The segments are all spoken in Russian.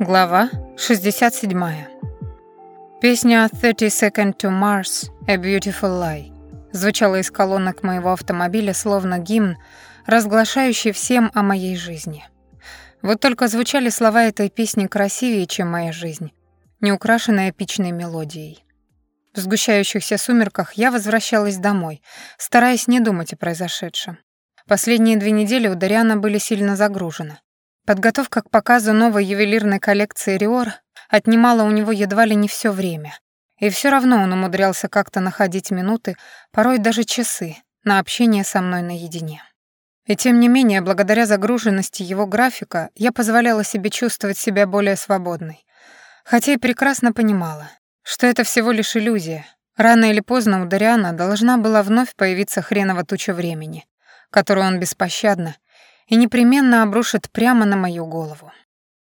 Глава 67. Песня «30 Second to Mars – A Beautiful Lie» звучала из колонок моего автомобиля словно гимн, разглашающий всем о моей жизни. Вот только звучали слова этой песни красивее, чем моя жизнь, не украшенная эпичной мелодией. В сгущающихся сумерках я возвращалась домой, стараясь не думать о произошедшем. Последние две недели у Дариана были сильно загружены. Подготовка к показу новой ювелирной коллекции Риор отнимала у него едва ли не все время. И все равно он умудрялся как-то находить минуты, порой даже часы, на общение со мной наедине. И тем не менее, благодаря загруженности его графика, я позволяла себе чувствовать себя более свободной. Хотя и прекрасно понимала, что это всего лишь иллюзия. Рано или поздно у Дариана должна была вновь появиться хренова туча времени, которую он беспощадно и непременно обрушит прямо на мою голову.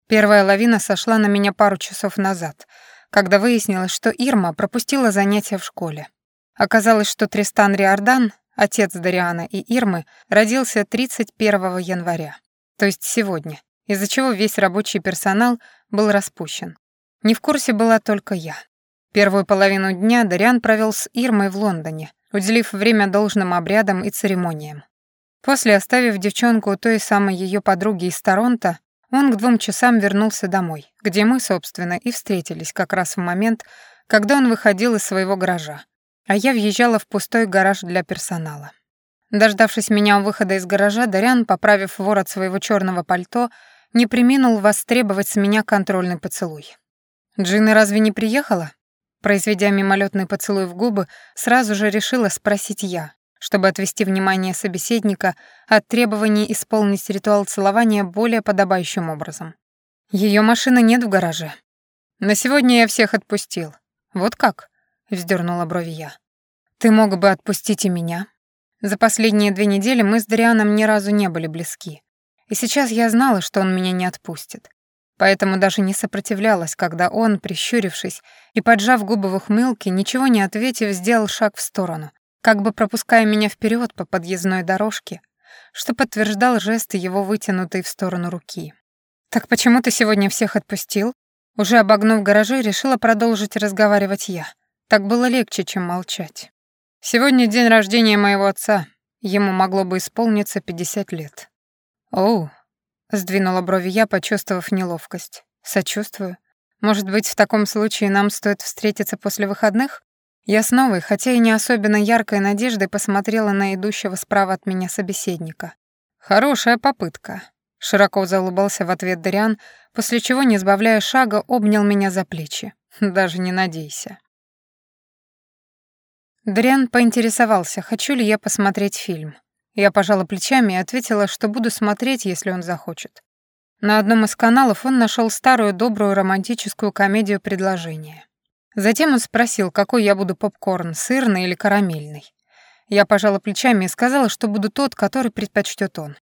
Первая лавина сошла на меня пару часов назад, когда выяснилось, что Ирма пропустила занятия в школе. Оказалось, что Тристан Риордан, отец Дариана и Ирмы, родился 31 января, то есть сегодня, из-за чего весь рабочий персонал был распущен. Не в курсе была только я. Первую половину дня Дариан провел с Ирмой в Лондоне, уделив время должным обрядам и церемониям. После, оставив девчонку у той самой ее подруги из Торонто, он к двум часам вернулся домой, где мы, собственно, и встретились как раз в момент, когда он выходил из своего гаража, а я въезжала в пустой гараж для персонала. Дождавшись меня у выхода из гаража, Дарян, поправив ворот своего черного пальто, не приминул востребовать с меня контрольный поцелуй. «Джина разве не приехала?» Произведя мимолетный поцелуй в губы, сразу же решила спросить я, чтобы отвести внимание собеседника от требований исполнить ритуал целования более подобающим образом. Ее машины нет в гараже. На сегодня я всех отпустил. Вот как? вздернула брови я. Ты мог бы отпустить и меня. За последние две недели мы с Дарианом ни разу не были близки. И сейчас я знала, что он меня не отпустит. Поэтому даже не сопротивлялась, когда он, прищурившись и поджав губы в ухмылке, ничего не ответив, сделал шаг в сторону, как бы пропуская меня вперед по подъездной дорожке, что подтверждал жест его вытянутой в сторону руки. «Так почему ты сегодня всех отпустил?» Уже обогнув гаражи, решила продолжить разговаривать я. Так было легче, чем молчать. «Сегодня день рождения моего отца. Ему могло бы исполниться 50 лет». «Оу», — сдвинула брови я, почувствовав неловкость. «Сочувствую. Может быть, в таком случае нам стоит встретиться после выходных? Я с новой, хотя и не особенно яркой надеждой посмотрела на идущего справа от меня собеседника. «Хорошая попытка», — широко заулыбался в ответ Дариан, после чего, не сбавляя шага, обнял меня за плечи. «Даже не надейся». Дариан поинтересовался, хочу ли я посмотреть фильм. Я пожала плечами и ответила, что буду смотреть, если он захочет. На одном из каналов он нашел старую добрую романтическую комедию «Предложение». Затем он спросил, какой я буду попкорн, сырный или карамельный. Я пожала плечами и сказала, что буду тот, который предпочтет он.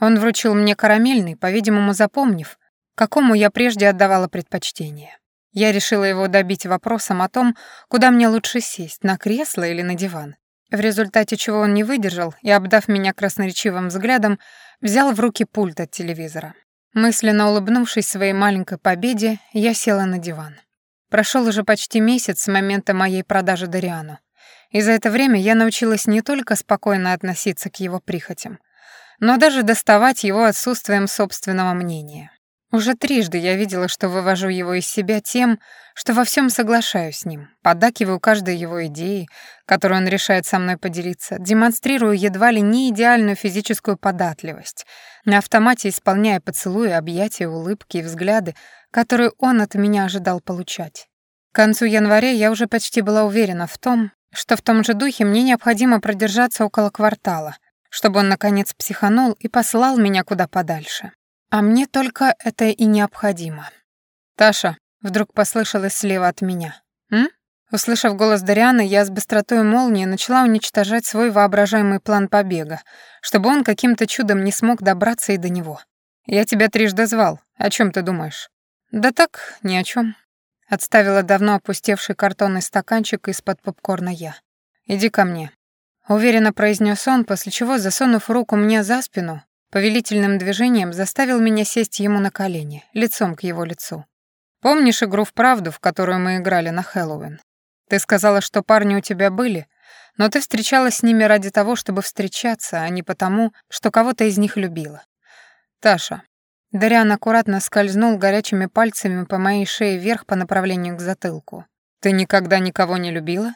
Он вручил мне карамельный, по-видимому, запомнив, какому я прежде отдавала предпочтение. Я решила его добить вопросом о том, куда мне лучше сесть, на кресло или на диван. В результате чего он не выдержал и, обдав меня красноречивым взглядом, взял в руки пульт от телевизора. Мысленно улыбнувшись своей маленькой победе, я села на диван. Прошел уже почти месяц с момента моей продажи Дариану. И за это время я научилась не только спокойно относиться к его прихотям, но даже доставать его отсутствием собственного мнения. Уже трижды я видела, что вывожу его из себя тем, что во всем соглашаюсь с ним, поддакиваю каждой его идеи, которую он решает со мной поделиться, демонстрирую едва ли не идеальную физическую податливость, на автомате исполняя поцелуи, объятия, улыбки и взгляды, которые он от меня ожидал получать. К концу января я уже почти была уверена в том, что в том же духе мне необходимо продержаться около квартала, чтобы он, наконец, психанул и послал меня куда подальше. А мне только это и необходимо. «Таша», — вдруг послышалось слева от меня. «М?» Услышав голос Дарианы, я с быстротой молнии начала уничтожать свой воображаемый план побега, чтобы он каким-то чудом не смог добраться и до него. «Я тебя трижды звал. О чем ты думаешь?» «Да так, ни о чем. Отставила давно опустевший картонный стаканчик из-под попкорна я. «Иди ко мне», — уверенно произнес он, после чего, засунув руку мне за спину, повелительным движением заставил меня сесть ему на колени, лицом к его лицу. «Помнишь игру в правду, в которую мы играли на Хэллоуин? Ты сказала, что парни у тебя были, но ты встречалась с ними ради того, чтобы встречаться, а не потому, что кого-то из них любила. Таша». Дариан аккуратно скользнул горячими пальцами по моей шее вверх по направлению к затылку. «Ты никогда никого не любила?»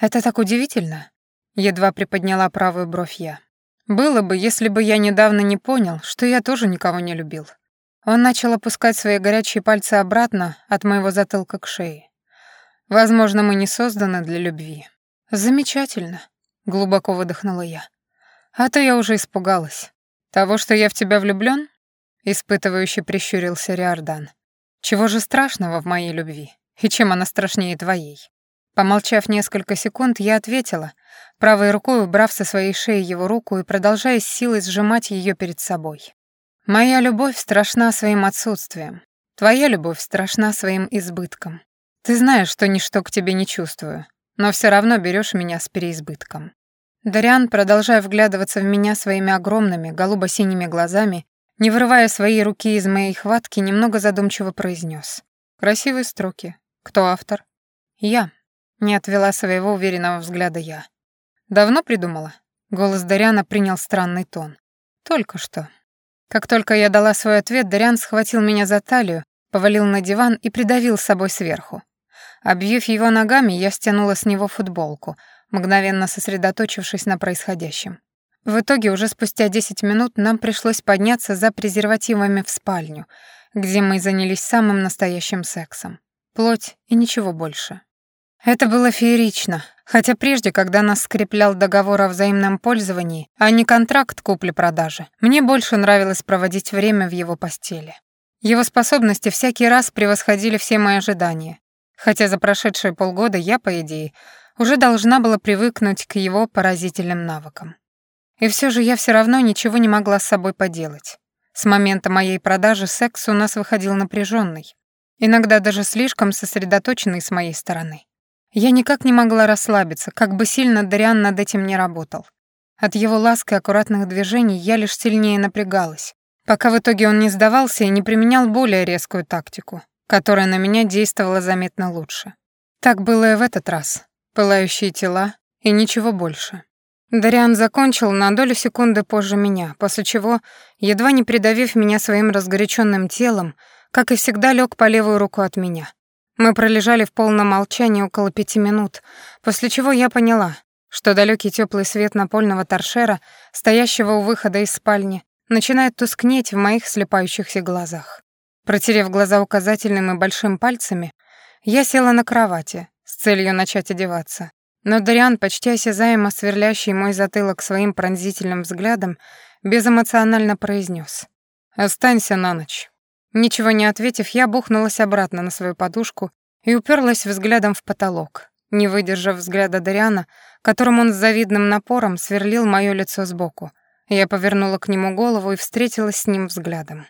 «Это так удивительно», — едва приподняла правую бровь я. «Было бы, если бы я недавно не понял, что я тоже никого не любил». Он начал опускать свои горячие пальцы обратно от моего затылка к шее. «Возможно, мы не созданы для любви». «Замечательно», — глубоко выдохнула я. «А то я уже испугалась. Того, что я в тебя влюблён?» Испытывающе прищурился Риордан. «Чего же страшного в моей любви? И чем она страшнее твоей?» Помолчав несколько секунд, я ответила, правой рукой убрав со своей шеи его руку и продолжая силой сжимать ее перед собой. «Моя любовь страшна своим отсутствием. Твоя любовь страшна своим избытком. Ты знаешь, что ничто к тебе не чувствую, но все равно берешь меня с переизбытком». Дариан, продолжая вглядываться в меня своими огромными голубо-синими глазами, не вырывая своей руки из моей хватки, немного задумчиво произнес: «Красивые строки. Кто автор?» «Я», — не отвела своего уверенного взгляда я. «Давно придумала?» Голос Даряна принял странный тон. «Только что». Как только я дала свой ответ, Дарян схватил меня за талию, повалил на диван и придавил с собой сверху. Обвив его ногами, я стянула с него футболку, мгновенно сосредоточившись на происходящем. В итоге уже спустя 10 минут нам пришлось подняться за презервативами в спальню, где мы занялись самым настоящим сексом. Плоть и ничего больше. Это было феерично, хотя прежде, когда нас скреплял договор о взаимном пользовании, а не контракт купли-продажи, мне больше нравилось проводить время в его постели. Его способности всякий раз превосходили все мои ожидания, хотя за прошедшие полгода я, по идее, уже должна была привыкнуть к его поразительным навыкам. И все же я все равно ничего не могла с собой поделать. С момента моей продажи секс у нас выходил напряженный, иногда даже слишком сосредоточенный с моей стороны. Я никак не могла расслабиться, как бы сильно Дариан над этим не работал. От его ласк и аккуратных движений я лишь сильнее напрягалась, пока в итоге он не сдавался и не применял более резкую тактику, которая на меня действовала заметно лучше. Так было и в этот раз. Пылающие тела и ничего больше. Дариан закончил на долю секунды позже меня, после чего, едва не придавив меня своим разгоряченным телом, как и всегда лег по левую руку от меня. Мы пролежали в полном молчании около пяти минут, после чего я поняла, что далекий теплый свет напольного торшера, стоящего у выхода из спальни, начинает тускнеть в моих слепающихся глазах. Протерев глаза указательным и большим пальцами, я села на кровати с целью начать одеваться. Но Дариан, почти осязаемо сверлящий мой затылок своим пронзительным взглядом, безэмоционально произнес: «Останься на ночь». Ничего не ответив, я бухнулась обратно на свою подушку и уперлась взглядом в потолок, не выдержав взгляда Дариана, которым он с завидным напором сверлил моё лицо сбоку. Я повернула к нему голову и встретилась с ним взглядом.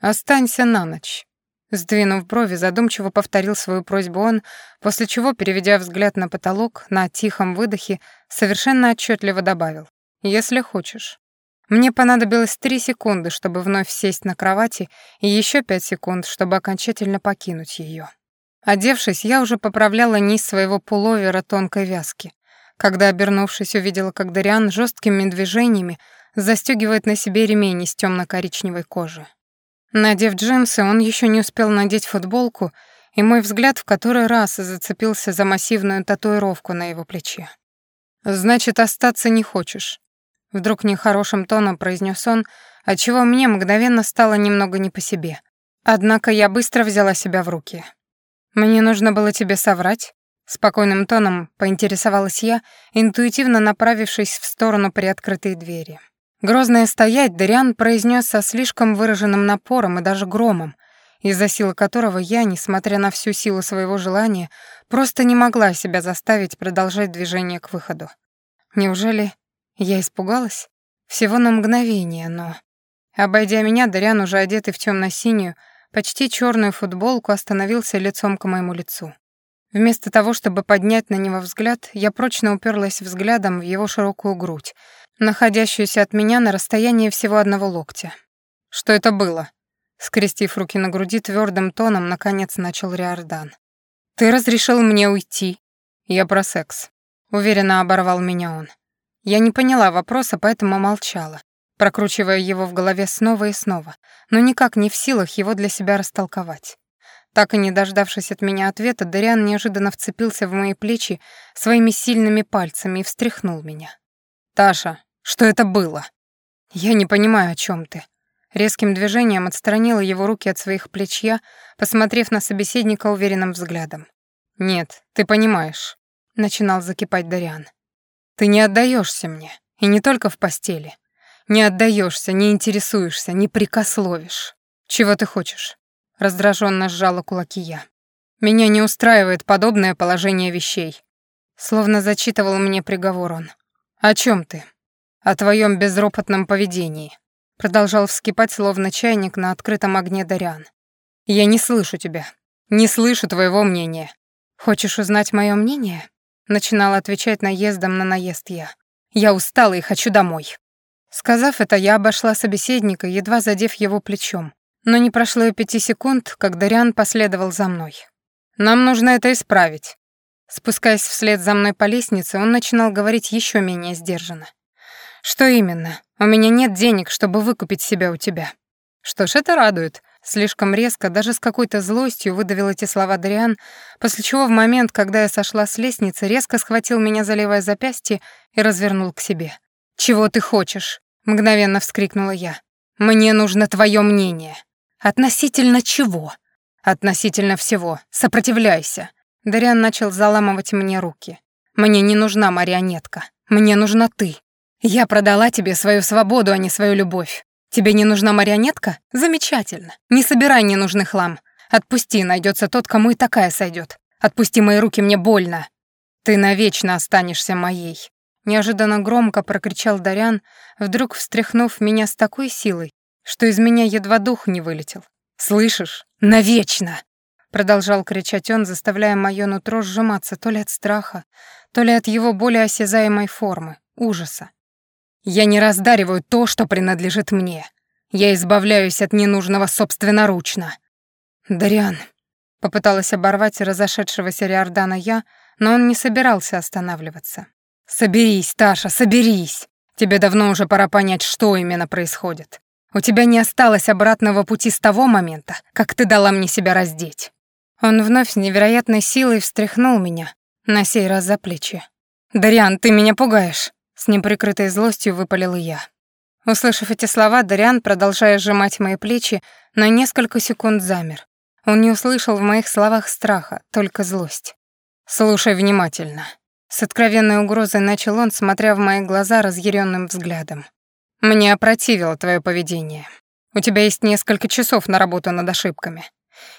«Останься на ночь», Сдвинув брови, задумчиво повторил свою просьбу он, после чего, переведя взгляд на потолок, на тихом выдохе, совершенно отчетливо добавил «Если хочешь». Мне понадобилось три секунды, чтобы вновь сесть на кровати, и еще пять секунд, чтобы окончательно покинуть ее. Одевшись, я уже поправляла низ своего пуловера тонкой вязки, когда, обернувшись, увидела, как Дариан жесткими движениями застегивает на себе ремень из темно-коричневой кожи. Надев джинсы, он еще не успел надеть футболку, и мой взгляд в который раз зацепился за массивную татуировку на его плече. «Значит, остаться не хочешь?» Вдруг нехорошим тоном произнес он, отчего мне мгновенно стало немного не по себе. Однако я быстро взяла себя в руки. «Мне нужно было тебе соврать?» Спокойным тоном поинтересовалась я, интуитивно направившись в сторону приоткрытой двери. Грозное стоять Дариан произнес со слишком выраженным напором и даже громом, из-за силы которого я, несмотря на всю силу своего желания, просто не могла себя заставить продолжать движение к выходу. Неужели я испугалась? Всего на мгновение, но... Обойдя меня, Дариан, уже одетый в темно-синюю, почти черную футболку, остановился лицом к моему лицу. Вместо того, чтобы поднять на него взгляд, я прочно уперлась взглядом в его широкую грудь, находящуюся от меня на расстоянии всего одного локтя. «Что это было?» Скрестив руки на груди, твердым тоном, наконец начал Риордан. «Ты разрешил мне уйти?» «Я про секс». Уверенно оборвал меня он. Я не поняла вопроса, поэтому молчала, прокручивая его в голове снова и снова, но никак не в силах его для себя растолковать. Так и не дождавшись от меня ответа, Дариан неожиданно вцепился в мои плечи своими сильными пальцами и встряхнул меня. «Таша, что это было?» «Я не понимаю, о чем ты». Резким движением отстранила его руки от своих плечья, посмотрев на собеседника уверенным взглядом. «Нет, ты понимаешь», — начинал закипать Дариан. «Ты не отдаешься мне, и не только в постели. Не отдаешься, не интересуешься, не прикословишь. Чего ты хочешь?» Раздраженно сжала кулаки я. «Меня не устраивает подобное положение вещей». Словно зачитывал мне приговор он. «О чем ты?» «О твоем безропотном поведении», — продолжал вскипать, словно чайник на открытом огне Дариан. «Я не слышу тебя. Не слышу твоего мнения. Хочешь узнать мое мнение?» Начинала отвечать наездом на наезд я. «Я устала и хочу домой». Сказав это, я обошла собеседника, едва задев его плечом. Но не прошло и пяти секунд, как Дариан последовал за мной. «Нам нужно это исправить». Спускаясь вслед за мной по лестнице, он начинал говорить еще менее сдержанно. «Что именно? У меня нет денег, чтобы выкупить себя у тебя». «Что ж, это радует», Слишком резко, даже с какой-то злостью выдавил эти слова Дриан, после чего в момент, когда я сошла с лестницы, резко схватил меня за левое запястье и развернул к себе. «Чего ты хочешь?» — мгновенно вскрикнула я. «Мне нужно твое мнение». «Относительно чего?» «Относительно всего. Сопротивляйся». Дариан начал заламывать мне руки. «Мне не нужна марионетка. Мне нужна ты. Я продала тебе свою свободу, а не свою любовь. Тебе не нужна марионетка? Замечательно. Не собирай ненужный хлам. Отпусти, найдется тот, кому и такая сойдет. Отпусти мои руки, мне больно. Ты навечно останешься моей. Неожиданно громко прокричал Дарян, вдруг встряхнув меня с такой силой, что из меня едва дух не вылетел. «Слышишь? Навечно!» Продолжал кричать он, заставляя моё нутро сжиматься то ли от страха, то ли от его более осязаемой формы, ужаса. Я не раздариваю то, что принадлежит мне. Я избавляюсь от ненужного собственноручно. Дариан. Попыталась оборвать разошедшегося Риордана я, но он не собирался останавливаться. «Соберись, Таша, соберись! Тебе давно уже пора понять, что именно происходит. У тебя не осталось обратного пути с того момента, как ты дала мне себя раздеть». Он вновь с невероятной силой встряхнул меня, на сей раз за плечи. «Дариан, ты меня пугаешь. С неприкрытой злостью выпалила я. Услышав эти слова, Дариан, продолжая сжимать мои плечи, на несколько секунд замер. Он не услышал в моих словах страха, только злость. «Слушай внимательно». С откровенной угрозой начал он, смотря в мои глаза разъяренным взглядом. «Мне опротивило твое поведение. У тебя есть несколько часов на работу над ошибками.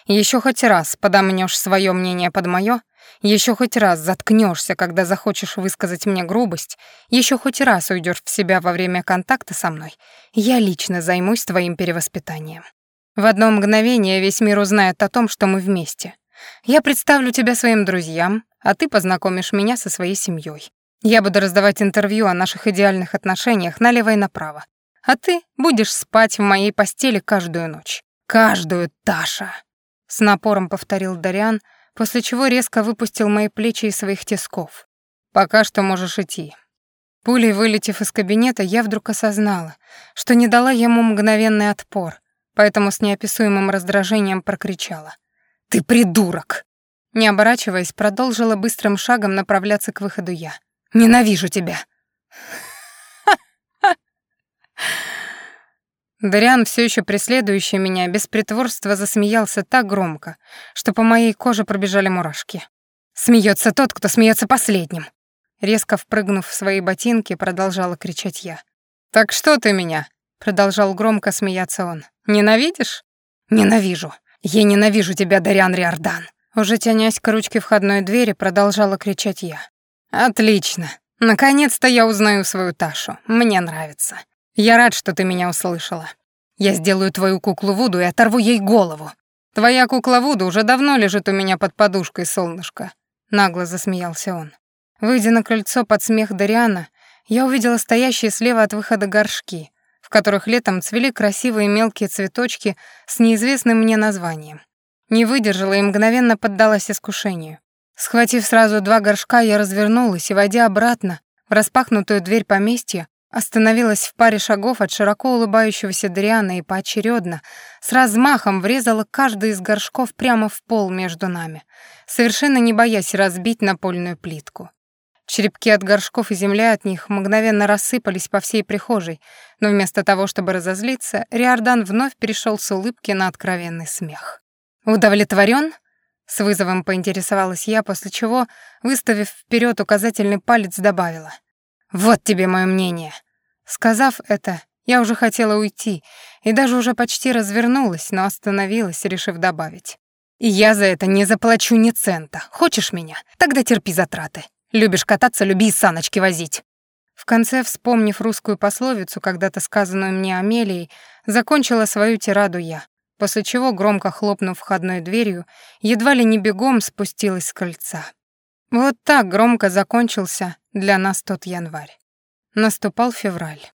Еще хоть раз подомнешь свое мнение под мое, еще хоть раз заткнешься, когда захочешь высказать мне грубость, еще хоть раз уйдешь в себя во время контакта со мной, я лично займусь твоим перевоспитанием. В одно мгновение весь мир узнает о том, что мы вместе. Я представлю тебя своим друзьям, а ты познакомишь меня со своей семьей. Я буду раздавать интервью о наших идеальных отношениях налево и направо. А ты будешь спать в моей постели каждую ночь. Каждую, Таша!» С напором повторил Дариан, после чего резко выпустил мои плечи из своих тисков. «Пока что можешь идти». Пулей вылетев из кабинета, я вдруг осознала, что не дала ему мгновенный отпор, поэтому с неописуемым раздражением прокричала. «Ты придурок!» Не оборачиваясь, продолжила быстрым шагом направляться к выходу я. «Ненавижу тебя!» Дариан, все еще преследующий меня, без притворства засмеялся так громко, что по моей коже пробежали мурашки. Смеется тот, кто смеется последним. Резко впрыгнув в свои ботинки, продолжала кричать я. «Так что ты меня?» — продолжал громко смеяться он. «Ненавидишь?» «Ненавижу. Я ненавижу тебя, Дариан Риордан». Уже тянясь к ручке входной двери, продолжала кричать я. «Отлично. Наконец-то я узнаю свою Ташу. Мне нравится. Я рад, что ты меня услышала. Я сделаю твою куклу Вуду и оторву ей голову. Твоя кукла Вуду уже давно лежит у меня под подушкой, солнышко. Нагло засмеялся он. Выйдя на крыльцо под смех Дариана, я увидела стоящие слева от выхода горшки, в которых летом цвели красивые мелкие цветочки с неизвестным мне названием. Не выдержала и мгновенно поддалась искушению. Схватив сразу два горшка, я развернулась и, войдя обратно в распахнутую дверь поместья, остановилась в паре шагов от широко улыбающегося Дриана и поочередно, с размахом врезала каждый из горшков прямо в пол между нами, совершенно не боясь разбить напольную плитку. Черепки от горшков и земля от них мгновенно рассыпались по всей прихожей, но вместо того, чтобы разозлиться, Риордан вновь перешел с улыбки на откровенный смех. «Удовлетворен?» — с вызовом поинтересовалась я, после чего, выставив вперед указательный палец, добавила. «Вот тебе мое мнение». Сказав это, я уже хотела уйти и даже уже почти развернулась, но остановилась, решив добавить. «И я за это не заплачу ни цента. Хочешь меня? Тогда терпи затраты. Любишь кататься, люби саночки возить». В конце, вспомнив русскую пословицу, когда-то сказанную мне Амелией, закончила свою тираду я, после чего, громко хлопнув входной дверью, едва ли не бегом спустилась с крыльца. Вот так громко закончился для нас тот январь. Наступал февраль.